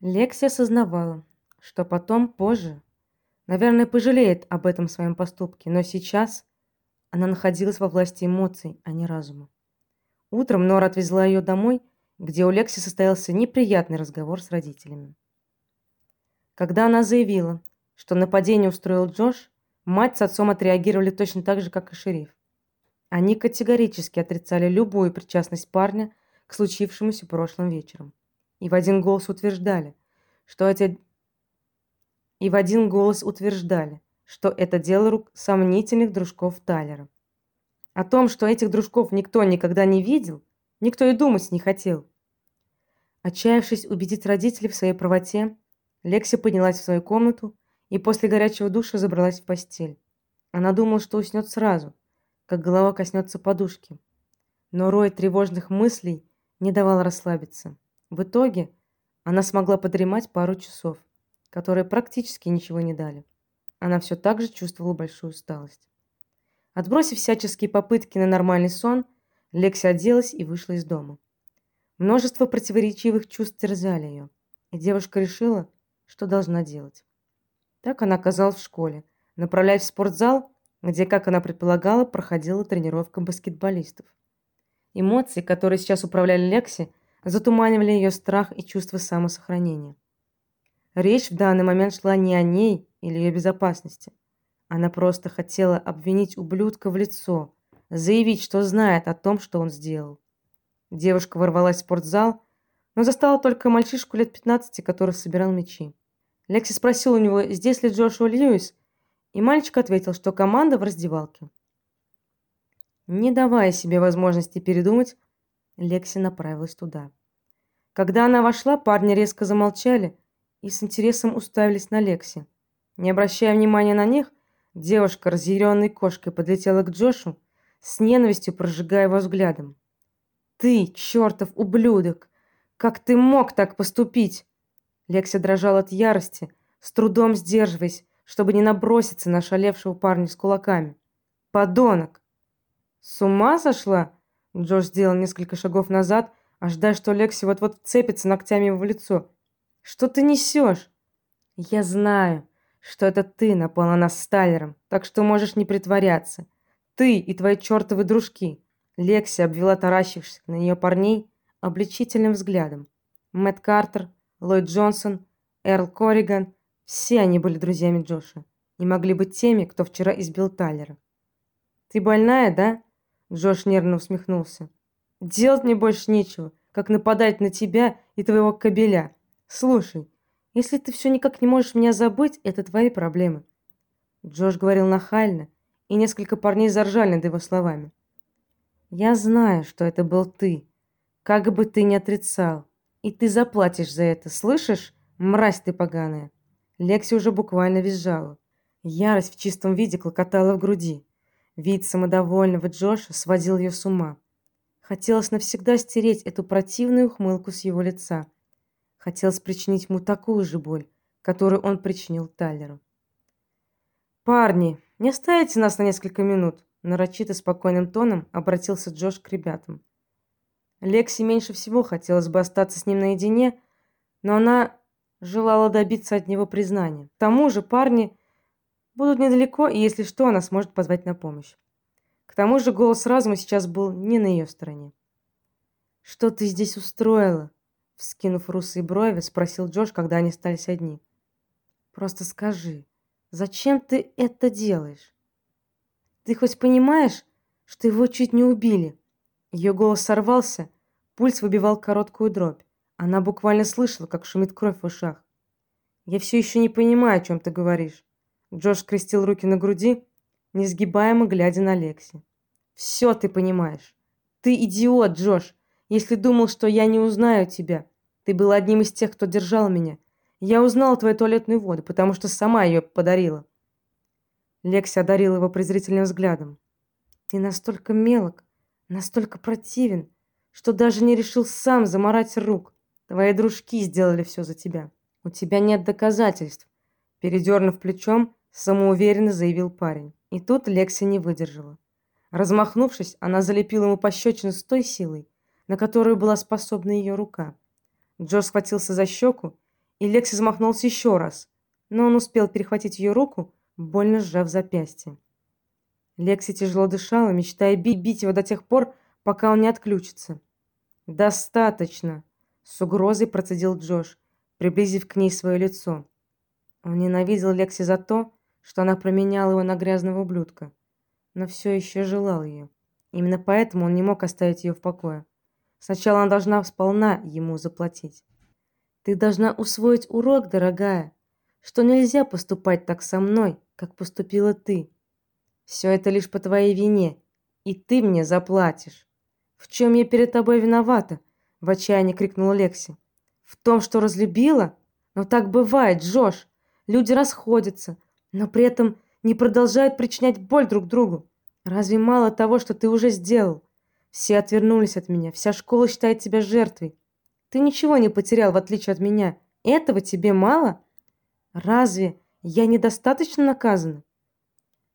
Лекси осознавала, что потом, позже, наверное, пожалеет об этом своем поступке, но сейчас она находилась во власти эмоций, а не разума. Утром Нора отвезла ее домой, где у Лекси состоялся неприятный разговор с родителями. Когда она заявила, что нападение устроил Джош, мать с отцом отреагировали точно так же, как и шериф. Они категорически отрицали любую причастность парня к случившемуся прошлым вечером. И в один голос утверждали, что эти и в один голос утверждали, что это дело рук сомнительных дружков Тайлера. О том, что этих дружков никто никогда не видел, никто и думать не хотел. Отчаявшись убедить родителей в своей правоте, Лекси поднялась в свою комнату и после горячего душа забралась в постель. Она думала, что уснет сразу, как голова коснется подушки. Но рой тревожных мыслей не давал расслабиться. В итоге она смогла подремать пару часов, которые практически ничего не дали. Она все так же чувствовала большую усталость. Отбросив всяческие попытки на нормальный сон, Лекси оделась и вышла из дома. Множество противоречивых чувств терзали ее, и девушка решила, что должна делать. Так она оказалась в школе, направляясь в спортзал где, как она предполагала, проходила тренировка баскетболистов. Эмоции, которые сейчас управляли Лекси, затуманивали ее страх и чувство самосохранения. Речь в данный момент шла не о ней или ее безопасности. Она просто хотела обвинить ублюдка в лицо, заявить, что знает о том, что он сделал. Девушка ворвалась в спортзал, но застала только мальчишку лет 15, который собирал мячи. Лекси спросил у него, здесь ли Джошуа Льюис, и мальчик ответил, что команда в раздевалке. Не давая себе возможности передумать, Лекси направилась туда. Когда она вошла, парни резко замолчали и с интересом уставились на Лекси. Не обращая внимания на них, девушка, разъяренной кошкой, подлетела к Джошу, с ненавистью прожигая его взглядом. Ты, чертов ублюдок, как ты мог так поступить? Лекси дрожала от ярости, с трудом сдерживаясь, чтобы не наброситься на шалевшего парня с кулаками. Подонок. С ума сошла? Джош сделал несколько шагов назад, ожидая, что Лекси вот-вот вцепится ногтями ему в лицо. Что ты несешь? Я знаю, что это ты напал на нас с Тайлером, так что можешь не притворяться. Ты и твои чертовы дружки. Лекси обвела таращившихся на нее парней обличительным взглядом. Мэтт Картер, Ллойд Джонсон, Эрл Корриган все они были друзьями Джоша и могли быть теми, кто вчера избил Тайлера. Ты больная, да? Джош нервно усмехнулся. Делать мне больше нечего, как нападать на тебя и твоего кобеля. Слушай, если ты все никак не можешь меня забыть, это твои проблемы. Джош говорил нахально, и несколько парней заржали над его словами. Я знаю, что это был ты, как бы ты ни отрицал, и ты заплатишь за это, слышишь, мразь ты поганая. Лекси уже буквально визжала. Ярость в чистом виде клокотала в груди. Вид самодовольного Джоша сводил ее с ума. Хотелось навсегда стереть эту противную ухмылку с его лица. Хотелось причинить ему такую же боль, которую он причинил Тайлеру. Парни, не оставите нас на несколько минут, нарочито спокойным тоном обратился Джош к ребятам. Лекси меньше всего хотелось бы остаться с ним наедине, но она желала добиться от него признания. К тому же парни будут недалеко, и если что, она сможет позвать на помощь. К тому же голос разума сейчас был не на ее стороне. Что ты здесь устроила? вскинув русые брови, спросил Джош, когда они остались одни. Просто скажи, зачем ты это делаешь? Ты хоть понимаешь, что его чуть не убили? Ее голос сорвался, пульс выбивал короткую дробь. Она буквально слышала, как шумит кровь в ушах. Я все еще не понимаю, о чем ты говоришь. Джош скрестил руки на груди, несгибаемо глядя на Лекси. «Все ты понимаешь. Ты идиот, Джош. Если думал, что я не узнаю тебя. Ты был одним из тех, кто держал меня. Я узнала твою туалетную воду, потому что сама ее подарила. Лекси одарила его презрительным взглядом. Ты настолько мелок, настолько противен, что даже не решил сам заморать рук. Твои дружки сделали все за тебя. У тебя нет доказательств, передернув плечом, самоуверенно заявил парень. И тут Лекси не выдержала. Размахнувшись, она залепила ему пощечину с той силой, на которую была способна ее рука. Джо схватился за щеку и Лекси замахнулся еще раз, но он успел перехватить ее руку, больно сжав запястье. Лекси тяжело дышала, мечтая бить, бить его до тех пор, пока он не отключится. Достаточно, с угрозой процедил Джош, приблизив к ней свое лицо. Он ненавидел Лекси за то, что она променяла его на грязного ублюдка, но все еще желал ее. Именно поэтому он не мог оставить ее в покое. Сначала она должна сполна ему заплатить. Ты должна усвоить урок, дорогая, что нельзя поступать так со мной, как поступила ты. Все это лишь по твоей вине, и ты мне заплатишь. В чем я перед тобой виновата? в отчаянии крикнула Лекси. В том, что разлюбила? Но так бывает, Джош. Люди расходятся, но при этом не продолжают причинять боль друг другу. Разве мало того, что ты уже сделал? Все отвернулись от меня, вся школа считает тебя жертвой. Ты ничего не потерял в отличие от меня. Этого тебе мало? Разве я недостаточно наказана?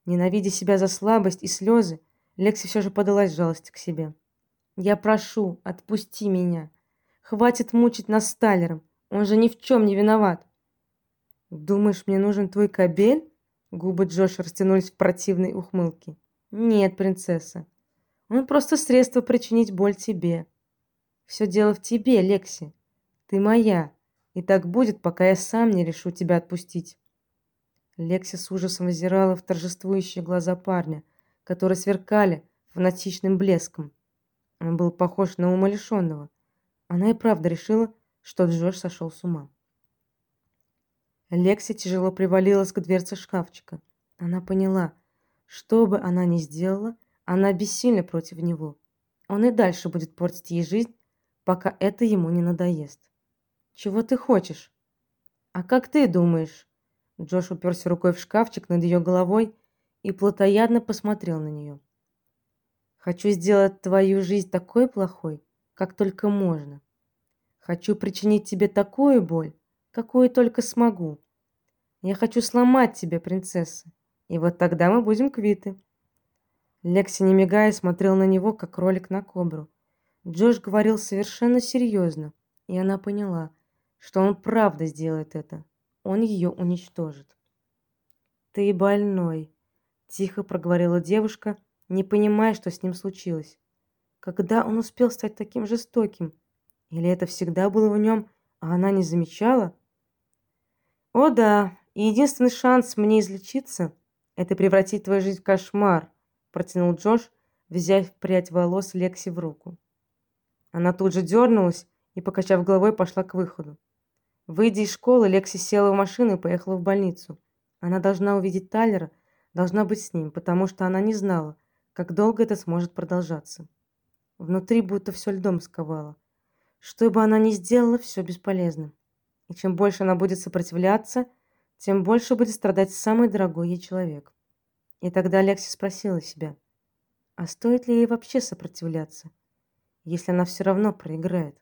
Ненавидя себя за слабость и слезы, Лекси все же подалась жалости к себе. Я прошу, отпусти меня. Хватит мучить нас с Талером. Он же ни в чем не виноват. Думаешь, мне нужен твой кабель? Губы Джоша растянулись в противной ухмылке. Нет, принцесса. Он просто средство причинить боль тебе. Все дело в тебе, Лекси. Ты моя, и так будет, пока я сам не решу тебя отпустить. Лекси с ужасом взирала в торжествующие глаза парня, которые сверкали фанатичным блеском. Он был похож на умалишенного. Она и правда решила, что Джош сошел с ума. Лекси тяжело привалилась к дверце шкафчика. Она поняла, что бы она ни сделала, она бессильна против него. Он и дальше будет портить ей жизнь, пока это ему не надоест. Чего ты хочешь? А как ты думаешь? Джош уперся рукой в шкафчик над ее головой и плотоядно посмотрел на нее. Хочу сделать твою жизнь такой плохой, как только можно. Хочу причинить тебе такую боль, какую только смогу. Я хочу сломать тебя, принцесса, и вот тогда мы будем квиты. Лекси, не мигая, смотрел на него, как кролик на кобру. Джош говорил совершенно серьезно, и она поняла, что он правда сделает это. Он ее уничтожит. Ты больной, тихо проговорила девушка, не понимая, что с ним случилось. Когда он успел стать таким жестоким? Или это всегда было в нем, а она не замечала? О да, и единственный шанс мне излечиться это превратить твою жизнь в кошмар, протянул Джош, взяв прядь волос Лекси в руку. Она тут же дернулась и, покачав головой, пошла к выходу. Выйдя из школы, Лекси села в машину и поехала в больницу. Она должна увидеть Тайлера, должна быть с ним, потому что она не знала, как долго это сможет продолжаться. Внутри будто все льдом сковало. Что бы она ни сделала, все бесполезно. И чем больше она будет сопротивляться, тем больше будет страдать самый дорогой ей человек. И тогда Алекси спросила себя: а стоит ли ей вообще сопротивляться, если она все равно проиграет?